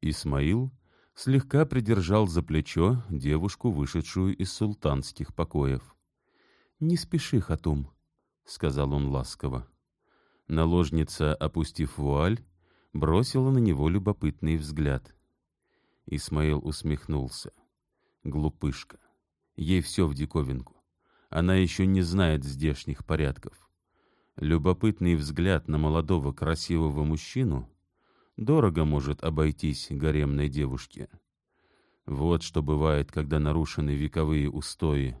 Исмаил слегка придержал за плечо девушку, вышедшую из султанских покоев. «Не спеши, Хатум», — сказал он ласково. Наложница, опустив вуаль, бросила на него любопытный взгляд. Исмаил усмехнулся. Глупышка. Ей все в диковинку. Она еще не знает здешних порядков. Любопытный взгляд на молодого красивого мужчину дорого может обойтись гаремной девушке. Вот что бывает, когда нарушены вековые устои,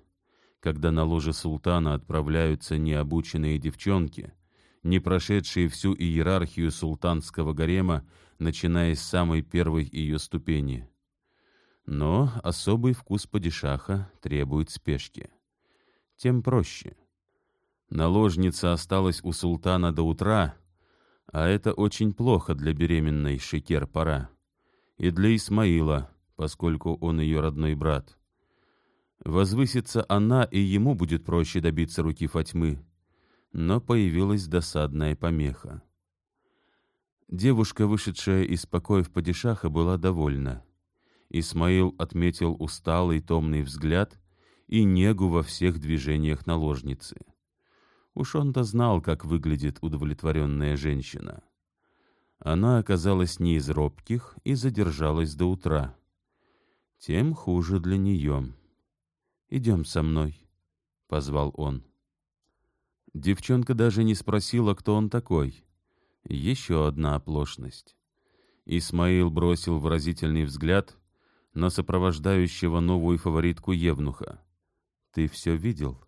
когда на ложе султана отправляются необученные девчонки, не прошедшие всю иерархию султанского гарема, начиная с самой первой ее ступени. Но особый вкус падишаха требует спешки. Тем проще. Наложница осталась у султана до утра, а это очень плохо для беременной Шекер-пора. И для Исмаила, поскольку он ее родной брат. Возвысится она, и ему будет проще добиться руки Фатьмы. Но появилась досадная помеха. Девушка, вышедшая из покоев падишаха, была довольна. Исмаил отметил усталый, томный взгляд и негу во всех движениях наложницы. Уж он-то знал, как выглядит удовлетворенная женщина. Она оказалась не из робких и задержалась до утра. Тем хуже для нее. «Идем со мной», — позвал он. Девчонка даже не спросила, кто он такой. Еще одна оплошность. Исмаил бросил выразительный взгляд на сопровождающего новую фаворитку Евнуха. «Ты все видел?»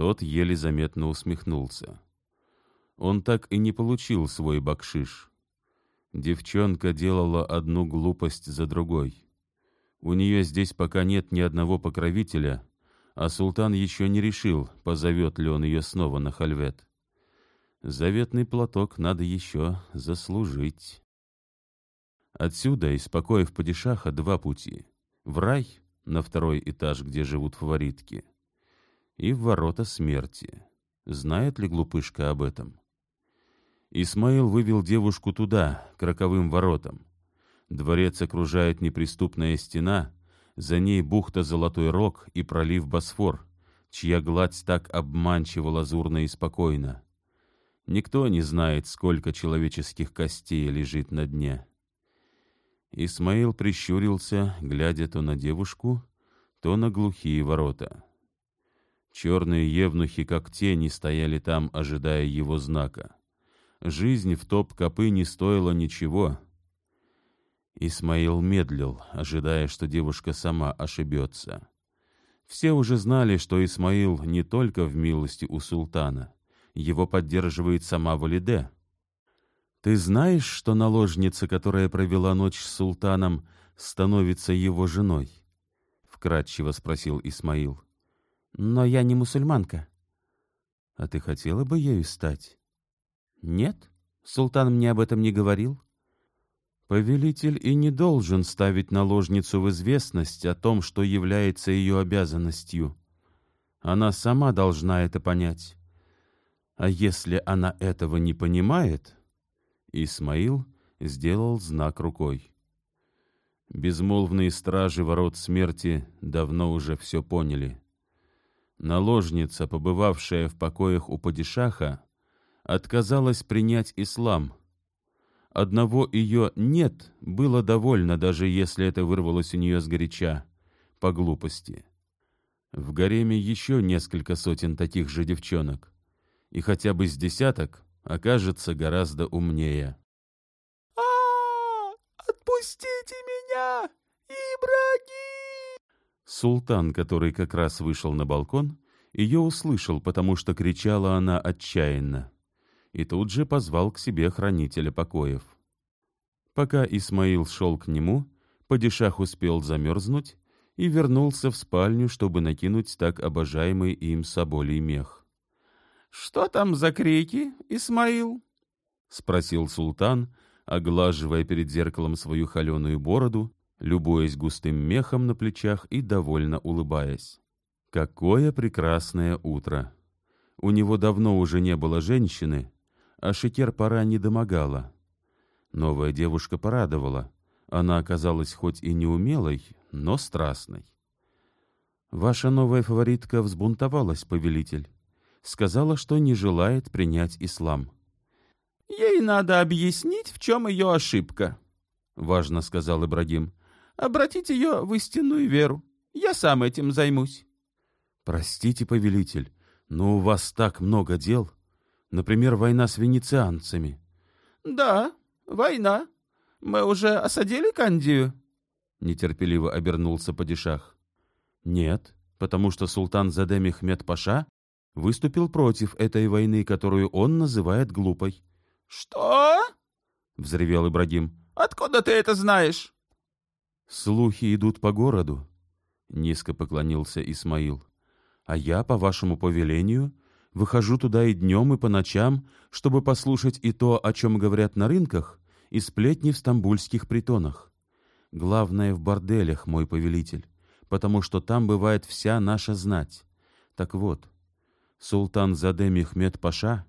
Тот еле заметно усмехнулся. Он так и не получил свой бакшиш. Девчонка делала одну глупость за другой. У нее здесь пока нет ни одного покровителя, а султан еще не решил, позовет ли он ее снова на хальвет. Заветный платок надо еще заслужить. Отсюда, из покоев падишаха, два пути. В рай, на второй этаж, где живут фаворитки, и в ворота смерти. Знает ли глупышка об этом? Исмаил вывел девушку туда, к роковым воротам. Дворец окружает неприступная стена, за ней бухта Золотой Рог и пролив Босфор, чья гладь так обманчиво лазурна и спокойна. Никто не знает, сколько человеческих костей лежит на дне. Исмаил прищурился, глядя то на девушку, то на глухие ворота. Черные евнухи, как тени, стояли там, ожидая его знака. Жизнь в топ-копы не стоила ничего. Исмаил медлил, ожидая, что девушка сама ошибется. Все уже знали, что Исмаил не только в милости у султана. Его поддерживает сама Валиде. «Ты знаешь, что наложница, которая провела ночь с султаном, становится его женой?» — вкратчиво спросил Исмаил. Но я не мусульманка. А ты хотела бы ею стать? Нет, султан мне об этом не говорил. Повелитель и не должен ставить наложницу в известность о том, что является ее обязанностью. Она сама должна это понять. А если она этого не понимает... Исмаил сделал знак рукой. Безмолвные стражи ворот смерти давно уже все поняли. Наложница, побывавшая в покоях у падишаха, отказалась принять ислам. Одного ее «нет» было довольно, даже если это вырвалось у нее сгоряча, по глупости. В гареме еще несколько сотен таких же девчонок, и хотя бы с десяток окажется гораздо умнее. а, Отпустите меня, Ибрагим! Султан, который как раз вышел на балкон, ее услышал, потому что кричала она отчаянно, и тут же позвал к себе хранителя покоев. Пока Исмаил шел к нему, падишах успел замерзнуть и вернулся в спальню, чтобы накинуть так обожаемый им соболей мех. — Что там за крики, Исмаил? — спросил султан, оглаживая перед зеркалом свою холеную бороду любуясь густым мехом на плечах и довольно улыбаясь. Какое прекрасное утро! У него давно уже не было женщины, а шекер пора не домогала. Новая девушка порадовала, Она оказалась хоть и неумелой, но страстной. «Ваша новая фаворитка взбунтовалась, повелитель. Сказала, что не желает принять ислам». «Ей надо объяснить, в чем ее ошибка», — важно сказал Ибрагим. «Обратить ее в истинную веру. Я сам этим займусь». «Простите, повелитель, но у вас так много дел. Например, война с венецианцами». «Да, война. Мы уже осадили Кандию?» Нетерпеливо обернулся падишах. «Нет, потому что султан Заде Мехмед Паша выступил против этой войны, которую он называет глупой». «Что?» — взревел Ибрагим. «Откуда ты это знаешь?» «Слухи идут по городу», — низко поклонился Исмаил. «А я, по вашему повелению, выхожу туда и днем, и по ночам, чтобы послушать и то, о чем говорят на рынках, и сплетни в стамбульских притонах. Главное в борделях, мой повелитель, потому что там бывает вся наша знать. Так вот, султан Заде Мехмед Паша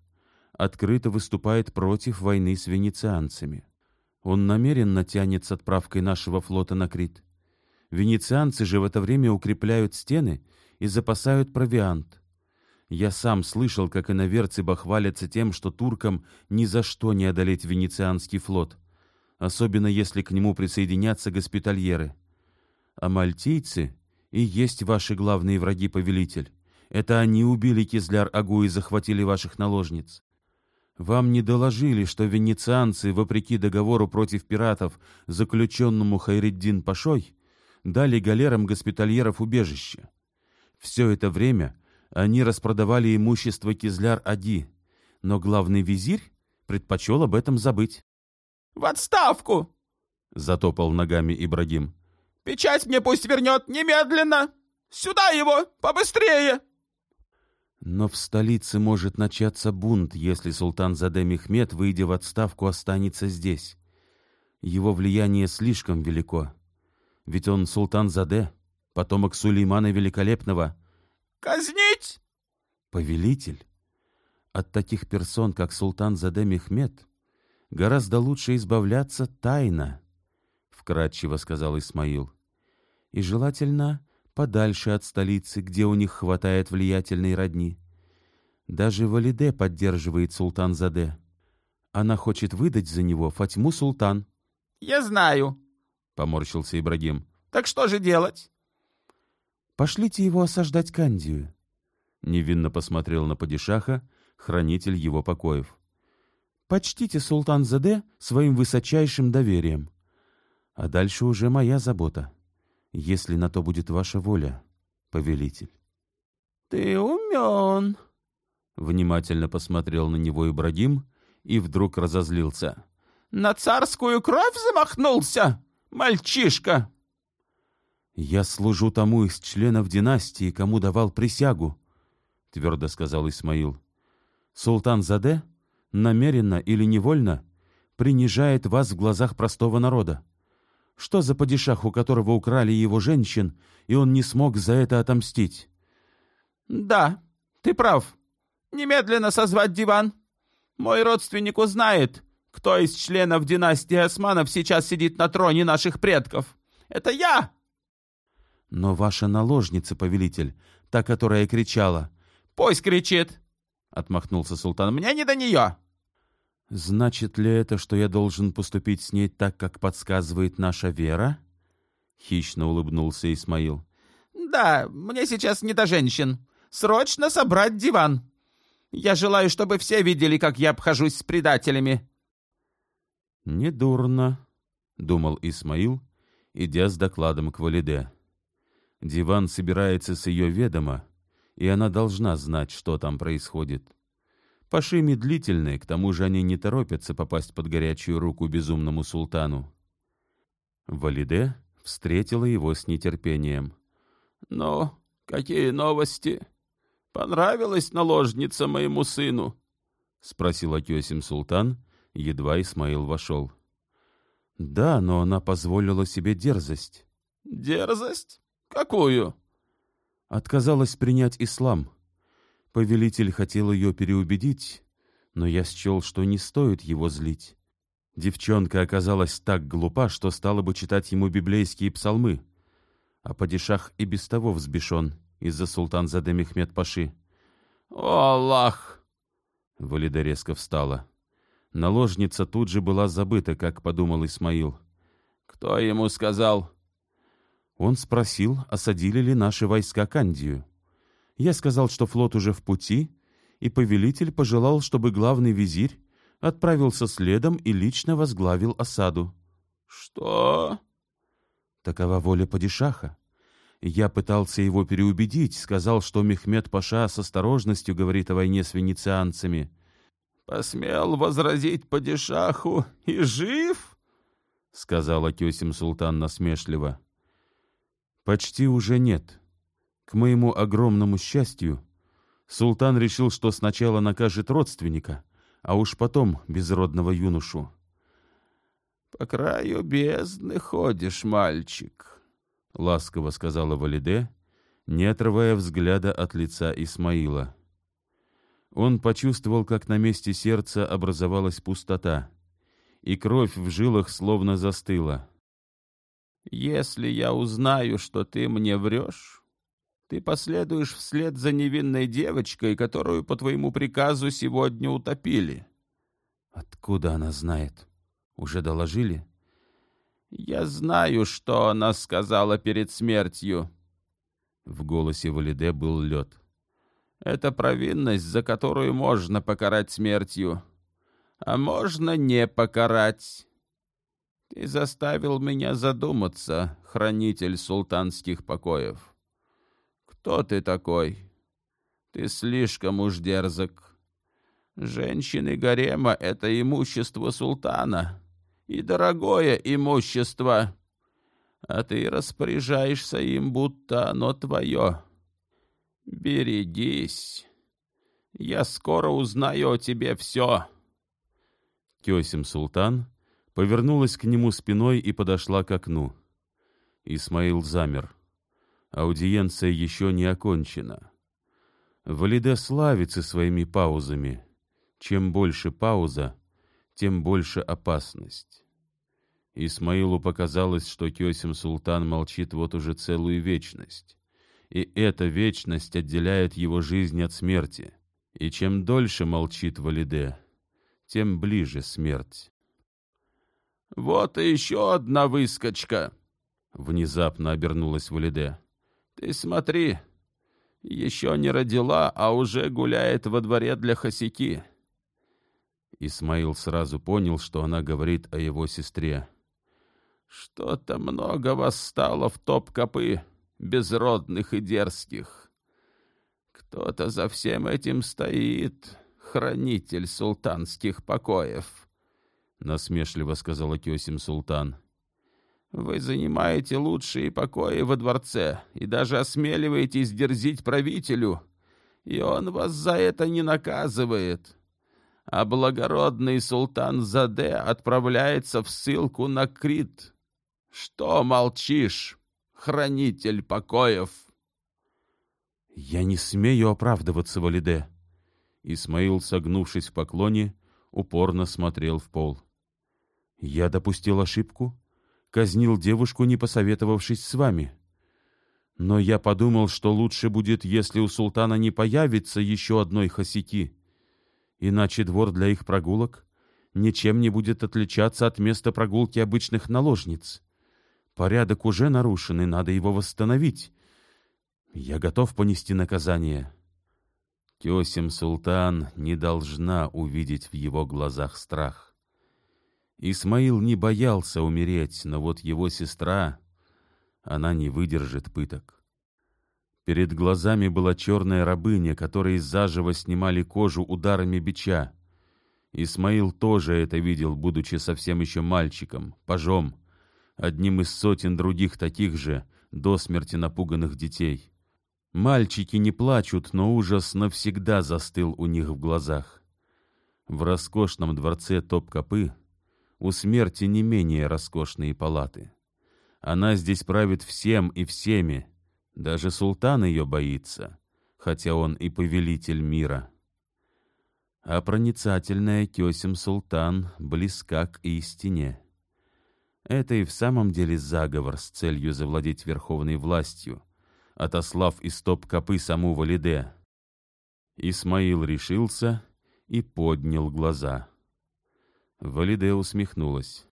открыто выступает против войны с венецианцами. Он намеренно тянет с отправкой нашего флота на Крит. Венецианцы же в это время укрепляют стены и запасают провиант. Я сам слышал, как иноверцы бахвалятся тем, что туркам ни за что не одолеть венецианский флот, особенно если к нему присоединятся госпитальеры. А мальтийцы и есть ваши главные враги, повелитель. Это они убили Кизляр-Агу и захватили ваших наложниц. Вам не доложили, что венецианцы, вопреки договору против пиратов, заключенному Хайреддин Пашой, дали галерам госпитальеров убежище. Все это время они распродавали имущество Кизляр-Ади, но главный визирь предпочел об этом забыть. — В отставку! — затопал ногами Ибрагим. — Печать мне пусть вернет немедленно! Сюда его! Побыстрее! Но в столице может начаться бунт, если султан Заде Мехмед, выйдя в отставку, останется здесь. Его влияние слишком велико. Ведь он султан Заде, потомок Сулеймана Великолепного. «Казнить!» «Повелитель, от таких персон, как султан Заде Мехмед, гораздо лучше избавляться тайно», — вкратчиво сказал Исмаил. «И желательно подальше от столицы, где у них хватает влиятельной родни. Даже Валиде поддерживает султан Заде. Она хочет выдать за него Фатьму Султан». «Я знаю», — поморщился Ибрагим. «Так что же делать?» «Пошлите его осаждать Кандию», — невинно посмотрел на падишаха, хранитель его покоев. «Почтите султан Заде своим высочайшим доверием. А дальше уже моя забота, если на то будет ваша воля, повелитель». «Ты умен», — внимательно посмотрел на него Ибрагим и вдруг разозлился. «На царскую кровь замахнулся, мальчишка!» «Я служу тому из членов династии, кому давал присягу», — твердо сказал Исмаил. «Султан Заде намеренно или невольно принижает вас в глазах простого народа. Что за падишах, у которого украли его женщин, и он не смог за это отомстить?» «Да, ты прав. Немедленно созвать диван. Мой родственник узнает, кто из членов династии Османов сейчас сидит на троне наших предков. Это я!» Но ваша наложница, повелитель, та, которая кричала... — Пусть кричит! — отмахнулся султан. — Мне не до нее! — Значит ли это, что я должен поступить с ней так, как подсказывает наша вера? — хищно улыбнулся Исмаил. — Да, мне сейчас не до женщин. Срочно собрать диван. Я желаю, чтобы все видели, как я обхожусь с предателями. — Недурно, — думал Исмаил, идя с докладом к Валиде. Диван собирается с ее ведома, и она должна знать, что там происходит. Паши медлительные, к тому же они не торопятся попасть под горячую руку безумному султану. Валиде встретила его с нетерпением. — Ну, какие новости? Понравилась наложница моему сыну? — спросил Акесим султан, едва Исмаил вошел. — Да, но она позволила себе дерзость. — Дерзость? «Какую?» Отказалась принять ислам. Повелитель хотел ее переубедить, но я счел, что не стоит его злить. Девчонка оказалась так глупа, что стала бы читать ему библейские псалмы, а падишах и без того взбешен из-за султан-заде Мехмед Паши. «О, Аллах!» Валида резко встала. Наложница тут же была забыта, как подумал Исмаил. «Кто ему сказал?» Он спросил, осадили ли наши войска Кандию. Я сказал, что флот уже в пути, и повелитель пожелал, чтобы главный визирь отправился следом и лично возглавил осаду. «Что?» Такова воля падишаха. Я пытался его переубедить, сказал, что Мехмед Паша с осторожностью говорит о войне с венецианцами. «Посмел возразить падишаху и жив?» — сказала Кесим Султан насмешливо. «Почти уже нет. К моему огромному счастью, султан решил, что сначала накажет родственника, а уж потом безродного юношу. «По краю бездны ходишь, мальчик», — ласково сказала Валиде, не отрывая взгляда от лица Исмаила. Он почувствовал, как на месте сердца образовалась пустота, и кровь в жилах словно застыла. «Если я узнаю, что ты мне врешь, ты последуешь вслед за невинной девочкой, которую по твоему приказу сегодня утопили». «Откуда она знает?» Уже доложили? Я знаю, что она сказала перед смертью. В голосе Валиде был лед. Это провинность, за которую можно покарать смертью, а можно не покарать. Ты заставил меня задуматься, хранитель султанских покоев. Кто ты такой? Ты слишком уж дерзок. Женщины гарема — это имущество султана и дорогое имущество, а ты распоряжаешься им, будто оно твое. Берегись, я скоро узнаю о тебе все. Кесим Султан повернулась к нему спиной и подошла к окну. Исмаил замер. Аудиенция еще не окончена. Валиде славится своими паузами. Чем больше пауза, тем больше опасность. Исмаилу показалось, что Кесим Султан молчит вот уже целую вечность. И эта вечность отделяет его жизнь от смерти. И чем дольше молчит Валиде, тем ближе смерть. «Вот и еще одна выскочка!» Внезапно обернулась Валиде. «Ты смотри, еще не родила, а уже гуляет во дворе для хосяки. Исмаил сразу понял, что она говорит о его сестре. «Что-то много восстало в топ-копы, безродных и дерзких. Кто-то за всем этим стоит, хранитель султанских покоев», — насмешливо сказала Кесим Султан. «Вы занимаете лучшие покои во дворце и даже осмеливаетесь дерзить правителю, и он вас за это не наказывает» а благородный султан Заде отправляется в ссылку на Крит. Что молчишь, хранитель покоев? Я не смею оправдываться, Валиде. Исмаил, согнувшись в поклоне, упорно смотрел в пол. Я допустил ошибку, казнил девушку, не посоветовавшись с вами. Но я подумал, что лучше будет, если у султана не появится еще одной хасики иначе двор для их прогулок ничем не будет отличаться от места прогулки обычных наложниц. Порядок уже нарушен, и надо его восстановить. Я готов понести наказание. Кесим Султан не должна увидеть в его глазах страх. Исмаил не боялся умереть, но вот его сестра, она не выдержит пыток. Перед глазами была черная рабыня, которой заживо снимали кожу ударами бича. Исмаил тоже это видел, будучи совсем еще мальчиком, пажом, одним из сотен других таких же, до смерти напуганных детей. Мальчики не плачут, но ужас навсегда застыл у них в глазах. В роскошном дворце Топ-Копы у смерти не менее роскошные палаты. Она здесь правит всем и всеми, даже султан ее боится, хотя он и повелитель мира. а проницательная Кесим Султан близка к истине. Это и в самом деле заговор с целью завладеть верховной властью, отослав из топ-копы саму Валиде. Исмаил решился и поднял глаза. Валиде усмехнулась.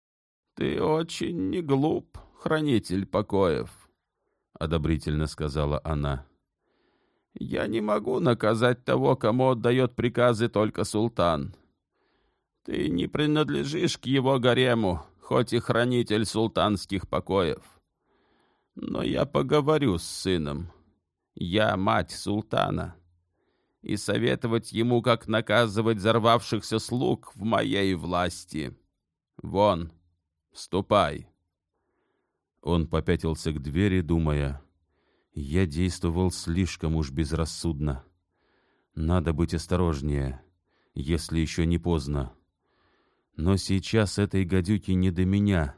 — Ты очень не глуп, хранитель покоев, — одобрительно сказала она. — Я не могу наказать того, кому отдает приказы только султан. Ты не принадлежишь к его гарему, хоть и хранитель султанских покоев. Но я поговорю с сыном. Я мать султана. И советовать ему, как наказывать взорвавшихся слуг в моей власти. Вон, ступай. Он попятился к двери, думая, я действовал слишком уж безрассудно. Надо быть осторожнее, если еще не поздно. Но сейчас этой гадюке не до меня.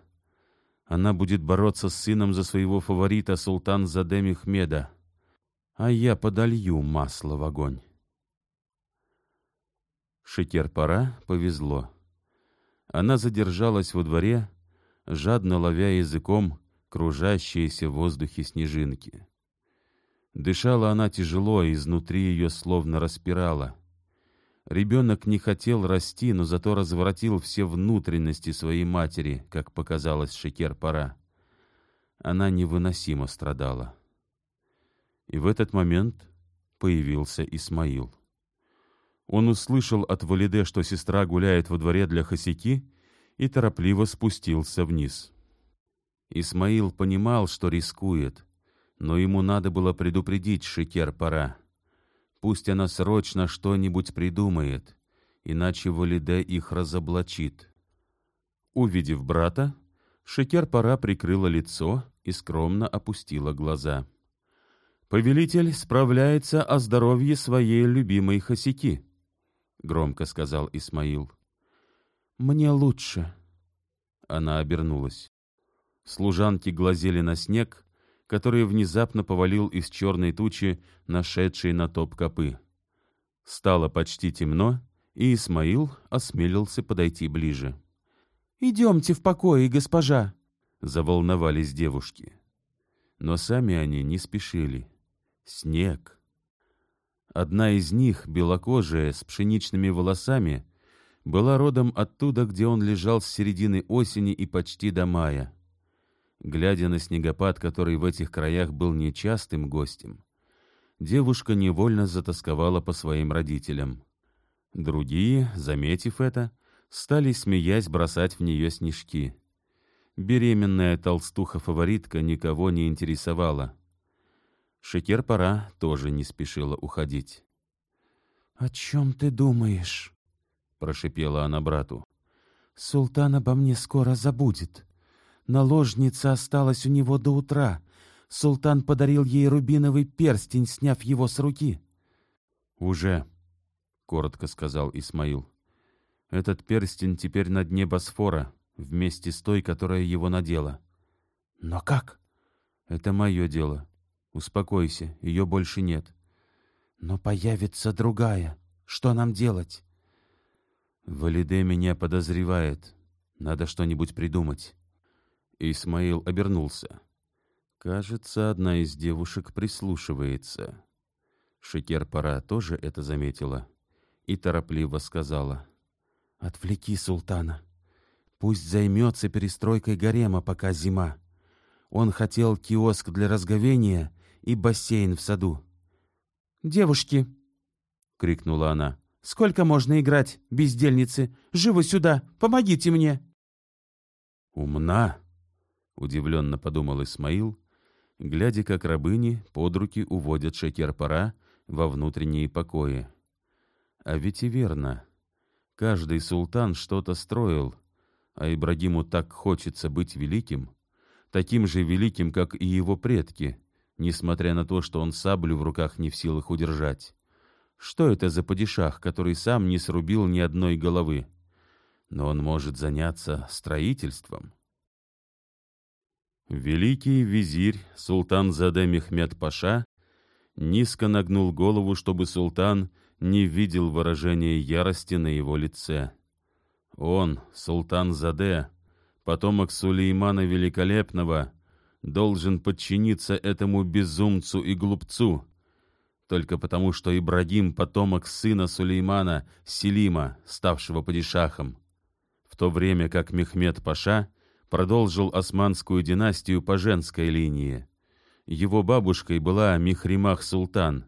Она будет бороться с сыном за своего фаворита султан Заде Мехмеда. А я подолью масло в огонь. Шекер-пора повезло. Она задержалась во дворе, жадно ловя языком кружащиеся в воздухе снежинки. Дышала она тяжело, и изнутри ее словно распирала — Ребенок не хотел расти, но зато разворотил все внутренности своей матери, как показалось Шекер-пора. Она невыносимо страдала. И в этот момент появился Исмаил. Он услышал от Валиде, что сестра гуляет во дворе для хосяки, и торопливо спустился вниз. Исмаил понимал, что рискует, но ему надо было предупредить Шекер-пора. Пусть она срочно что-нибудь придумает, иначе Валиде их разоблачит. Увидев брата, Шекер-пора прикрыла лицо и скромно опустила глаза. «Повелитель справляется о здоровье своей любимой Хосяки», — громко сказал Исмаил. «Мне лучше». Она обернулась. Служанки глазели на снег, который внезапно повалил из черной тучи нашедшие на топ копы. Стало почти темно, и Исмаил осмелился подойти ближе. «Идемте в покое, госпожа!» — заволновались девушки. Но сами они не спешили. Снег. Одна из них, белокожая, с пшеничными волосами, была родом оттуда, где он лежал с середины осени и почти до мая. Глядя на снегопад, который в этих краях был нечастым гостем, девушка невольно затасковала по своим родителям. Другие, заметив это, стали, смеясь, бросать в нее снежки. Беременная толстуха-фаворитка никого не интересовала. Шекер-пора тоже не спешила уходить. — О чем ты думаешь? — прошипела она брату. — Султан обо мне скоро забудет. Наложница осталась у него до утра. Султан подарил ей рубиновый перстень, сняв его с руки. «Уже», — коротко сказал Исмаил. «Этот перстень теперь на дне Босфора, вместе с той, которая его надела». «Но как?» «Это мое дело. Успокойся, ее больше нет». «Но появится другая. Что нам делать?» «Валиде меня подозревает. Надо что-нибудь придумать». Исмаил обернулся. Кажется, одна из девушек прислушивается. Шекер-пора тоже это заметила и торопливо сказала. «Отвлеки султана. Пусть займется перестройкой гарема, пока зима. Он хотел киоск для разговения и бассейн в саду». «Девушки!» — крикнула она. «Сколько можно играть, бездельницы? Живо сюда! Помогите мне!» «Умна!» — удивленно подумал Исмаил, глядя, как рабыни под руки уводят шекер-пора во внутренние покои. А ведь и верно. Каждый султан что-то строил, а Ибрагиму так хочется быть великим, таким же великим, как и его предки, несмотря на то, что он саблю в руках не в силах удержать. Что это за падишах, который сам не срубил ни одной головы? Но он может заняться строительством. Великий визирь султан Заде Мехмед Паша низко нагнул голову, чтобы султан не видел выражения ярости на его лице. Он, султан Заде, потомок Сулеймана Великолепного, должен подчиниться этому безумцу и глупцу, только потому, что Ибрагим — потомок сына Сулеймана, Селима, ставшего падишахом, в то время как Мехмед Паша продолжил османскую династию по женской линии. Его бабушкой была Михримах Султан,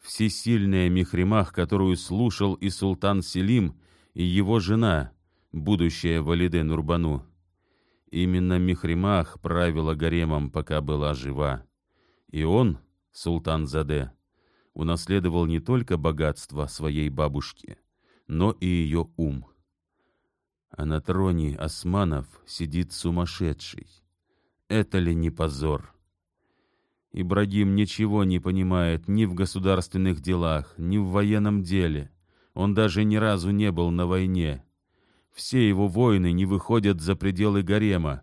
всесильная Михримах, которую слушал и султан Селим, и его жена, будущая Валиде Нурбану. Именно Михримах правила гаремом, пока была жива. И он, султан Заде, унаследовал не только богатство своей бабушки, но и ее ум. А на троне османов сидит сумасшедший. Это ли не позор? Ибрагим ничего не понимает ни в государственных делах, ни в военном деле. Он даже ни разу не был на войне. Все его войны не выходят за пределы гарема,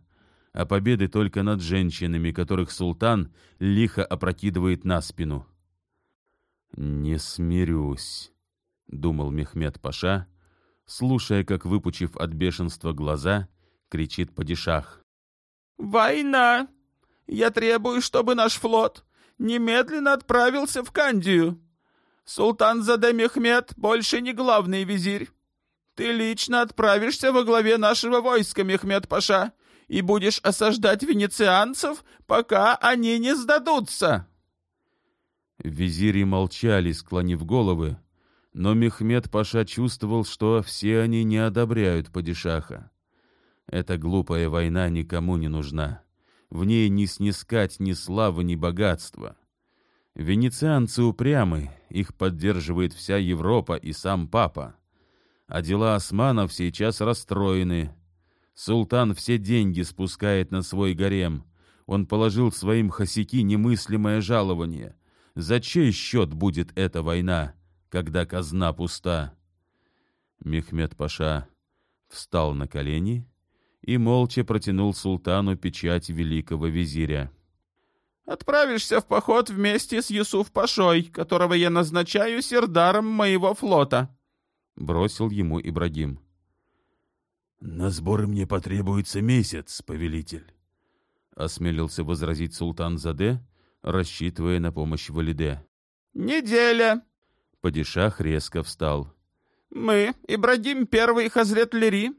а победы только над женщинами, которых султан лихо опрокидывает на спину. «Не смирюсь», — думал Мехмед Паша, слушая, как, выпучив от бешенства глаза, кричит падишах. «Война! Я требую, чтобы наш флот немедленно отправился в Кандию. Султан Заде Мехмед больше не главный визирь. Ты лично отправишься во главе нашего войска, Мехмед Паша, и будешь осаждать венецианцев, пока они не сдадутся». Визири молчали, склонив головы, но Мехмед Паша чувствовал, что все они не одобряют падишаха. Эта глупая война никому не нужна. В ней не снискать ни славы, ни богатства. Венецианцы упрямы, их поддерживает вся Европа и сам папа. А дела османов сейчас расстроены. Султан все деньги спускает на свой гарем. Он положил своим хасики немыслимое жалование — за чей счет будет эта война, когда казна пуста? Мехмед Паша встал на колени и молча протянул султану печать великого визиря. «Отправишься в поход вместе с Юсуф Пашой, которого я назначаю сердаром моего флота», — бросил ему Ибрагим. «На сборы мне потребуется месяц, повелитель», — осмелился возразить султан Заде, рассчитывая на помощь Валиде. «Неделя!» Падишах резко встал. «Мы, Ибрагим Первый Хазрет Лири,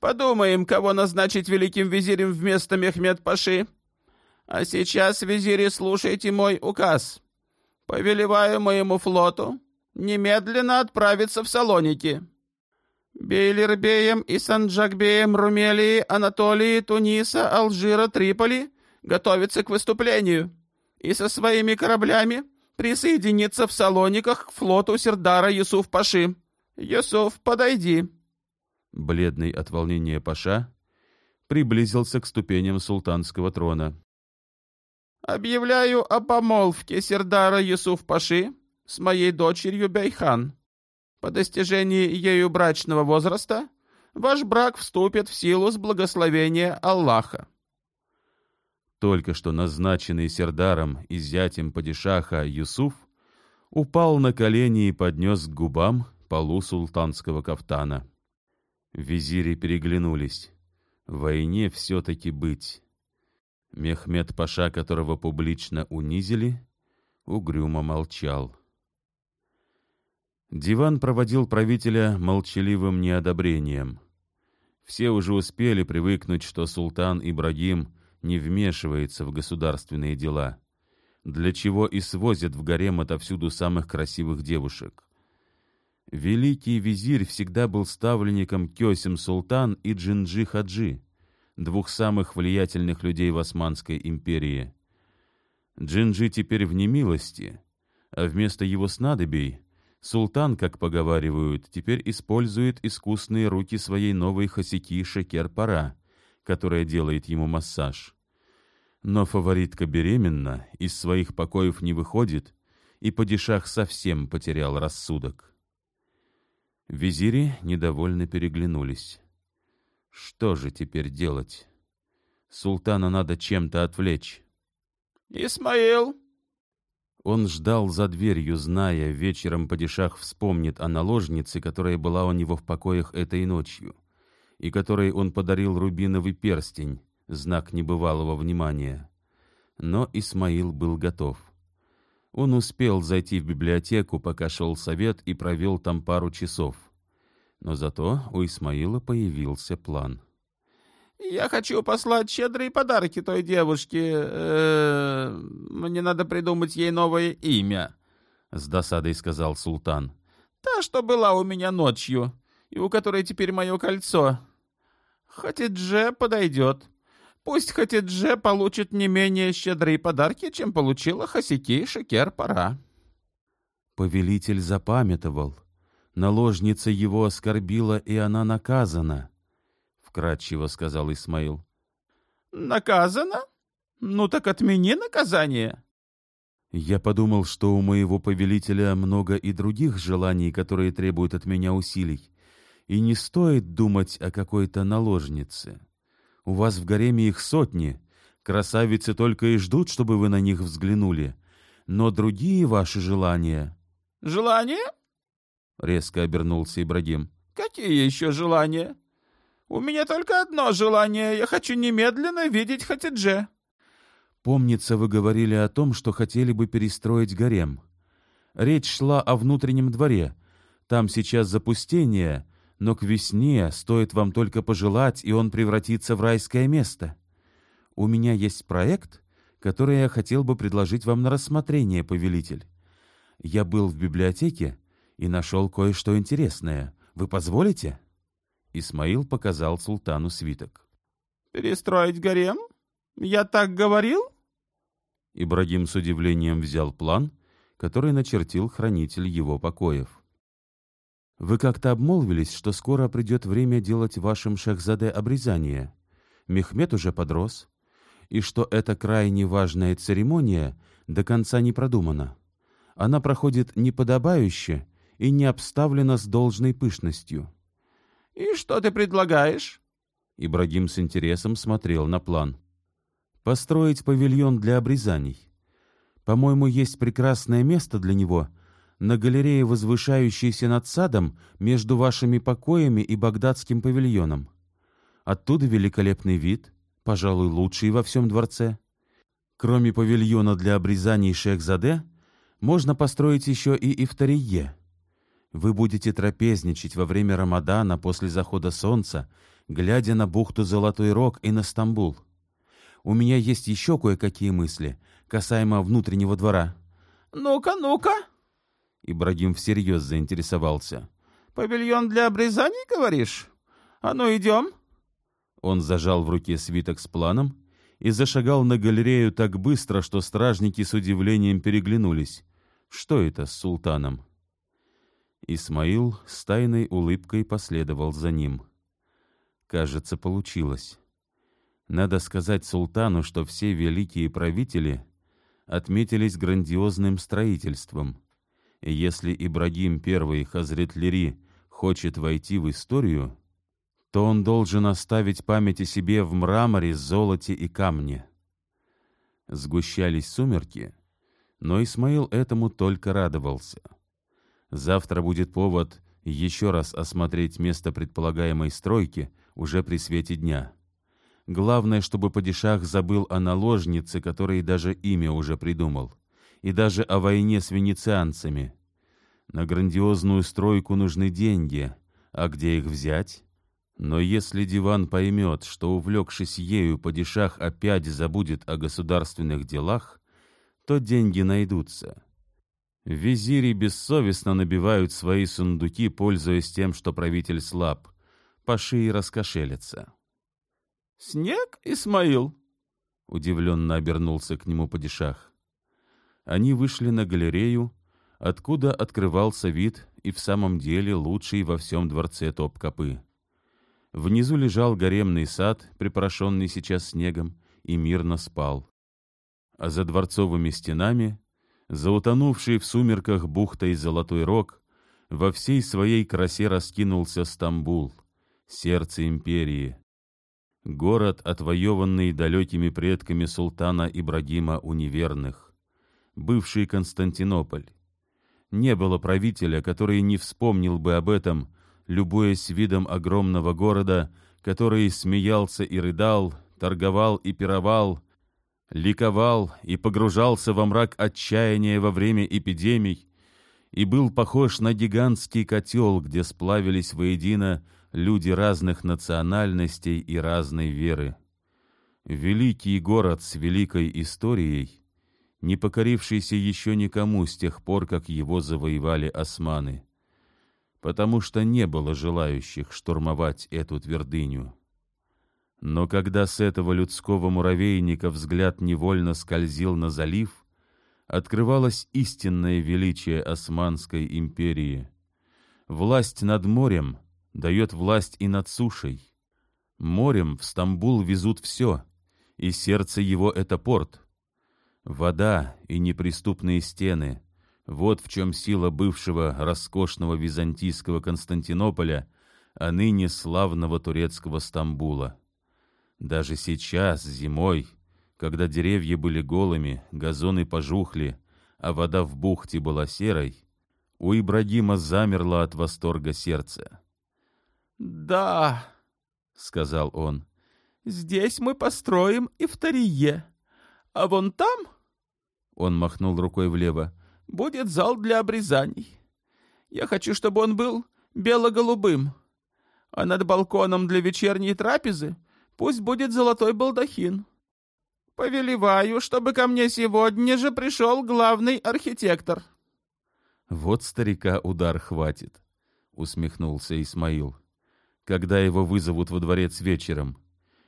подумаем, кого назначить великим визирем вместо Мехмед Паши. А сейчас, визири, слушайте мой указ. Повелеваю моему флоту немедленно отправиться в Салоники. Бейлербеем и Санджакбеем Румелии, Анатолии, Туниса, Алжира, Триполи готовятся к выступлению и со своими кораблями присоединиться в Салониках к флоту Сердара Юсуф-Паши. Юсуф, подойди». Бледный от волнения Паша приблизился к ступеням султанского трона. «Объявляю о помолвке Сердара Юсуф-Паши с моей дочерью Бейхан. По достижении ею брачного возраста ваш брак вступит в силу с благословения Аллаха только что назначенный Сердаром и зятем падишаха Юсуф, упал на колени и поднес к губам полу султанского кафтана. Визири переглянулись. В войне все-таки быть. Мехмед Паша, которого публично унизили, угрюмо молчал. Диван проводил правителя молчаливым неодобрением. Все уже успели привыкнуть, что султан Ибрагим не вмешивается в государственные дела, для чего и свозят в гарем отовсюду самых красивых девушек. Великий визирь всегда был ставленником Кёсим Султан и Джинджи Хаджи, двух самых влиятельных людей в Османской империи. Джинджи теперь в немилости, а вместо его снадобий султан, как поговаривают, теперь использует искусные руки своей новой хасики Шекер-Пара — которая делает ему массаж. Но фаворитка беременна, из своих покоев не выходит, и падишах совсем потерял рассудок. Визири недовольно переглянулись. Что же теперь делать? Султана надо чем-то отвлечь. «Исмаил!» Он ждал за дверью, зная, вечером падишах вспомнит о наложнице, которая была у него в покоях этой ночью, и которой он подарил рубиновый перстень, знак небывалого внимания. Но Исмаил был готов. Он успел зайти в библиотеку, пока шел совет, и провел там пару часов. Но зато у Исмаила появился план. «Я хочу послать щедрые подарки той девушке. Э, мне надо придумать ей новое имя», — с досадой сказал султан. «Та, что была у меня ночью, и у которой теперь мое кольцо. Хатидже подойдет. Пусть Хатидже получит не менее щедрые подарки, чем получила Хасики Шекер-Пара». Повелитель запамятовал. Наложница его оскорбила, и она наказана вкрадчиво сказал Исмаил. Наказано? Ну так отмени наказание. Я подумал, что у моего повелителя много и других желаний, которые требуют от меня усилий, и не стоит думать о какой-то наложнице. У вас в гареме их сотни, красавицы только и ждут, чтобы вы на них взглянули. Но другие ваши желания... — Желания? — резко обернулся Ибрагим. — Какие еще желания? — у меня только одно желание. Я хочу немедленно видеть Хатидже. Помнится, вы говорили о том, что хотели бы перестроить гарем. Речь шла о внутреннем дворе. Там сейчас запустение, но к весне стоит вам только пожелать, и он превратится в райское место. У меня есть проект, который я хотел бы предложить вам на рассмотрение, повелитель. Я был в библиотеке и нашел кое-что интересное. Вы позволите?» Исмаил показал султану свиток. «Перестроить гарем? Я так говорил?» Ибрагим с удивлением взял план, который начертил хранитель его покоев. «Вы как-то обмолвились, что скоро придет время делать вашим шахзаде обрезание. Мехмед уже подрос, и что эта крайне важная церемония до конца не продумана. Она проходит неподобающе и не обставлена с должной пышностью». «И что ты предлагаешь?» Ибрагим с интересом смотрел на план. «Построить павильон для обрезаний. По-моему, есть прекрасное место для него на галерее, возвышающейся над садом между вашими покоями и багдадским павильоном. Оттуда великолепный вид, пожалуй, лучший во всем дворце. Кроме павильона для обрезаний Шехзаде, можно построить еще и ифтарие, вы будете трапезничать во время Рамадана после захода солнца, глядя на бухту Золотой Рог и на Стамбул. У меня есть еще кое-какие мысли касаемо внутреннего двора. «Ну-ка, ну-ка!» Ибрагим всерьез заинтересовался. «Павильон для обрезаний, говоришь? А ну, идем!» Он зажал в руке свиток с планом и зашагал на галерею так быстро, что стражники с удивлением переглянулись. Что это с султаном? Исмаил с тайной улыбкой последовал за ним. Кажется, получилось. Надо сказать султану, что все великие правители отметились грандиозным строительством. И если Ибрагим I Хазрет Лири хочет войти в историю, то он должен оставить память о себе в мраморе, золоте и камне. Сгущались сумерки, но Исмаил этому только радовался — Завтра будет повод еще раз осмотреть место предполагаемой стройки уже при свете дня. Главное, чтобы Падишах забыл о наложнице, которой даже имя уже придумал, и даже о войне с венецианцами. На грандиозную стройку нужны деньги, а где их взять? Но если диван поймет, что, увлекшись ею, Падишах опять забудет о государственных делах, то деньги найдутся. Визири бессовестно набивают свои сундуки, пользуясь тем, что правитель слаб. Паши и раскошелятся. «Снег, Исмаил?» — удивленно обернулся к нему падишах. Они вышли на галерею, откуда открывался вид и в самом деле лучший во всем дворце Топ-Копы. Внизу лежал гаремный сад, припорошенный сейчас снегом, и мирно спал. А за дворцовыми стенами за утонувшей в сумерках бухтой Золотой Рог, во всей своей красе раскинулся Стамбул, сердце империи. Город, отвоеванный далекими предками султана Ибрагима у неверных. бывший Константинополь. Не было правителя, который не вспомнил бы об этом, любуясь видом огромного города, который смеялся и рыдал, торговал и пировал, ликовал и погружался во мрак отчаяния во время эпидемий, и был похож на гигантский котел, где сплавились воедино люди разных национальностей и разной веры. Великий город с великой историей, не покорившийся еще никому с тех пор, как его завоевали османы, потому что не было желающих штурмовать эту твердыню. Но когда с этого людского муравейника взгляд невольно скользил на залив, открывалось истинное величие Османской империи. Власть над морем дает власть и над сушей. Морем в Стамбул везут все, и сердце его — это порт. Вода и неприступные стены — вот в чем сила бывшего роскошного византийского Константинополя, а ныне славного турецкого Стамбула. Даже сейчас, зимой, когда деревья были голыми, газоны пожухли, а вода в бухте была серой, у Ибрагима замерло от восторга сердце. «Да», — сказал он, — «здесь мы построим и вторие, а вон там...» Он махнул рукой влево. «Будет зал для обрезаний. Я хочу, чтобы он был бело-голубым, а над балконом для вечерней трапезы Пусть будет золотой балдахин. Повелеваю, чтобы ко мне сегодня же пришел главный архитектор. Вот старика удар хватит, усмехнулся Исмаил. Когда его вызовут во дворец вечером?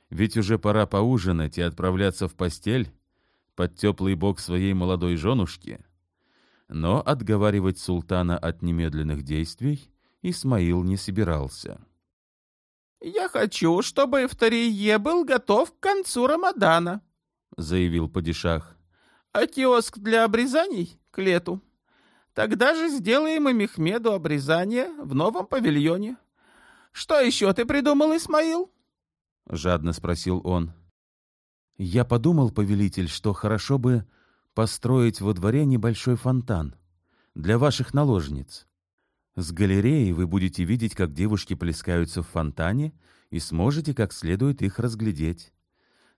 Ведь уже пора поужинать и отправляться в постель под теплый бок своей молодой женушки. Но отговаривать султана от немедленных действий Исмаил не собирался. «Я хочу, чтобы Эфтарие был готов к концу Рамадана», — заявил падишах. «А киоск для обрезаний — к лету. Тогда же сделаем и Мехмеду обрезание в новом павильоне. Что еще ты придумал, Исмаил?» — жадно спросил он. «Я подумал, повелитель, что хорошо бы построить во дворе небольшой фонтан для ваших наложниц. С галереи вы будете видеть, как девушки плескаются в фонтане, и сможете как следует их разглядеть.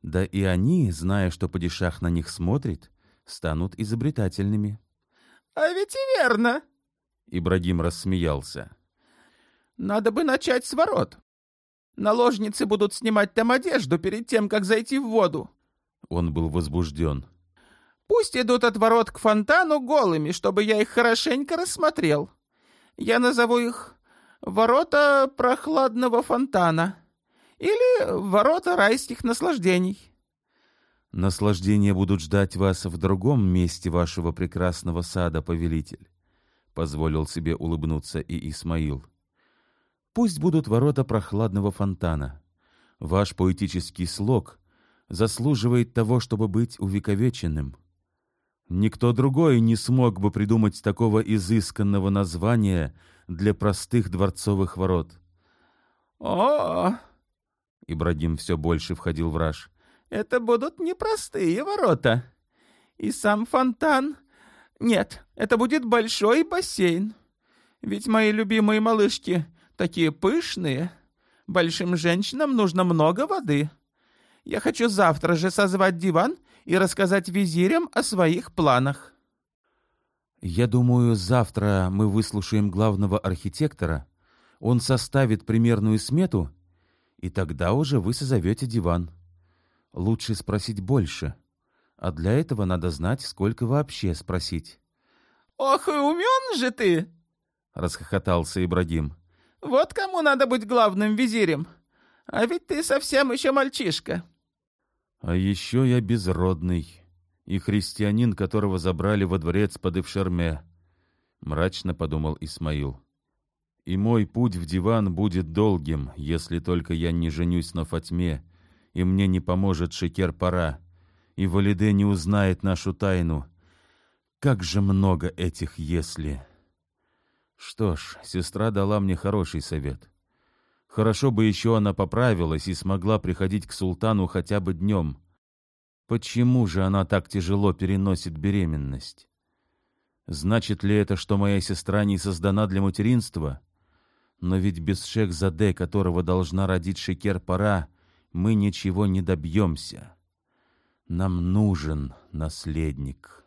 Да и они, зная, что падишах на них смотрит, станут изобретательными. — А ведь и верно! — Ибрагим рассмеялся. — Надо бы начать с ворот. Наложницы будут снимать там одежду перед тем, как зайти в воду. Он был возбужден. — Пусть идут от ворот к фонтану голыми, чтобы я их хорошенько рассмотрел. — я назову их «Ворота прохладного фонтана» или «Ворота райских наслаждений». Наслаждения будут ждать вас в другом месте вашего прекрасного сада, повелитель, — позволил себе улыбнуться и Исмаил. Пусть будут ворота прохладного фонтана. Ваш поэтический слог заслуживает того, чтобы быть увековеченным. Никто другой не смог бы придумать такого изысканного названия для простых дворцовых ворот. О! Ибрагим все больше входил в раж. Это будут непростые ворота. И сам фонтан. Нет, это будет большой бассейн. Ведь мои любимые малышки такие пышные. Большим женщинам нужно много воды. Я хочу завтра же созвать диван и рассказать визирям о своих планах. Я думаю, завтра мы выслушаем главного архитектора, он составит примерную смету, и тогда уже вы созовете диван. Лучше спросить больше, а для этого надо знать, сколько вообще спросить. — Ох, и умен же ты! — расхохотался Ибрагим. — Вот кому надо быть главным визирем. А ведь ты совсем еще мальчишка. — а еще я безродный и христианин, которого забрали во дворец под Эвшерме, — мрачно подумал Исмаил. И мой путь в диван будет долгим, если только я не женюсь на Фатьме, и мне не поможет Шекер-Пара, и Валиде не узнает нашу тайну. Как же много этих «если». Что ж, сестра дала мне хороший совет. Хорошо бы еще она поправилась и смогла приходить к султану хотя бы днем. Почему же она так тяжело переносит беременность? Значит ли это, что моя сестра не создана для материнства? Но ведь без Шехзаде, которого должна родить Шекер-Пара, мы ничего не добьемся. Нам нужен наследник».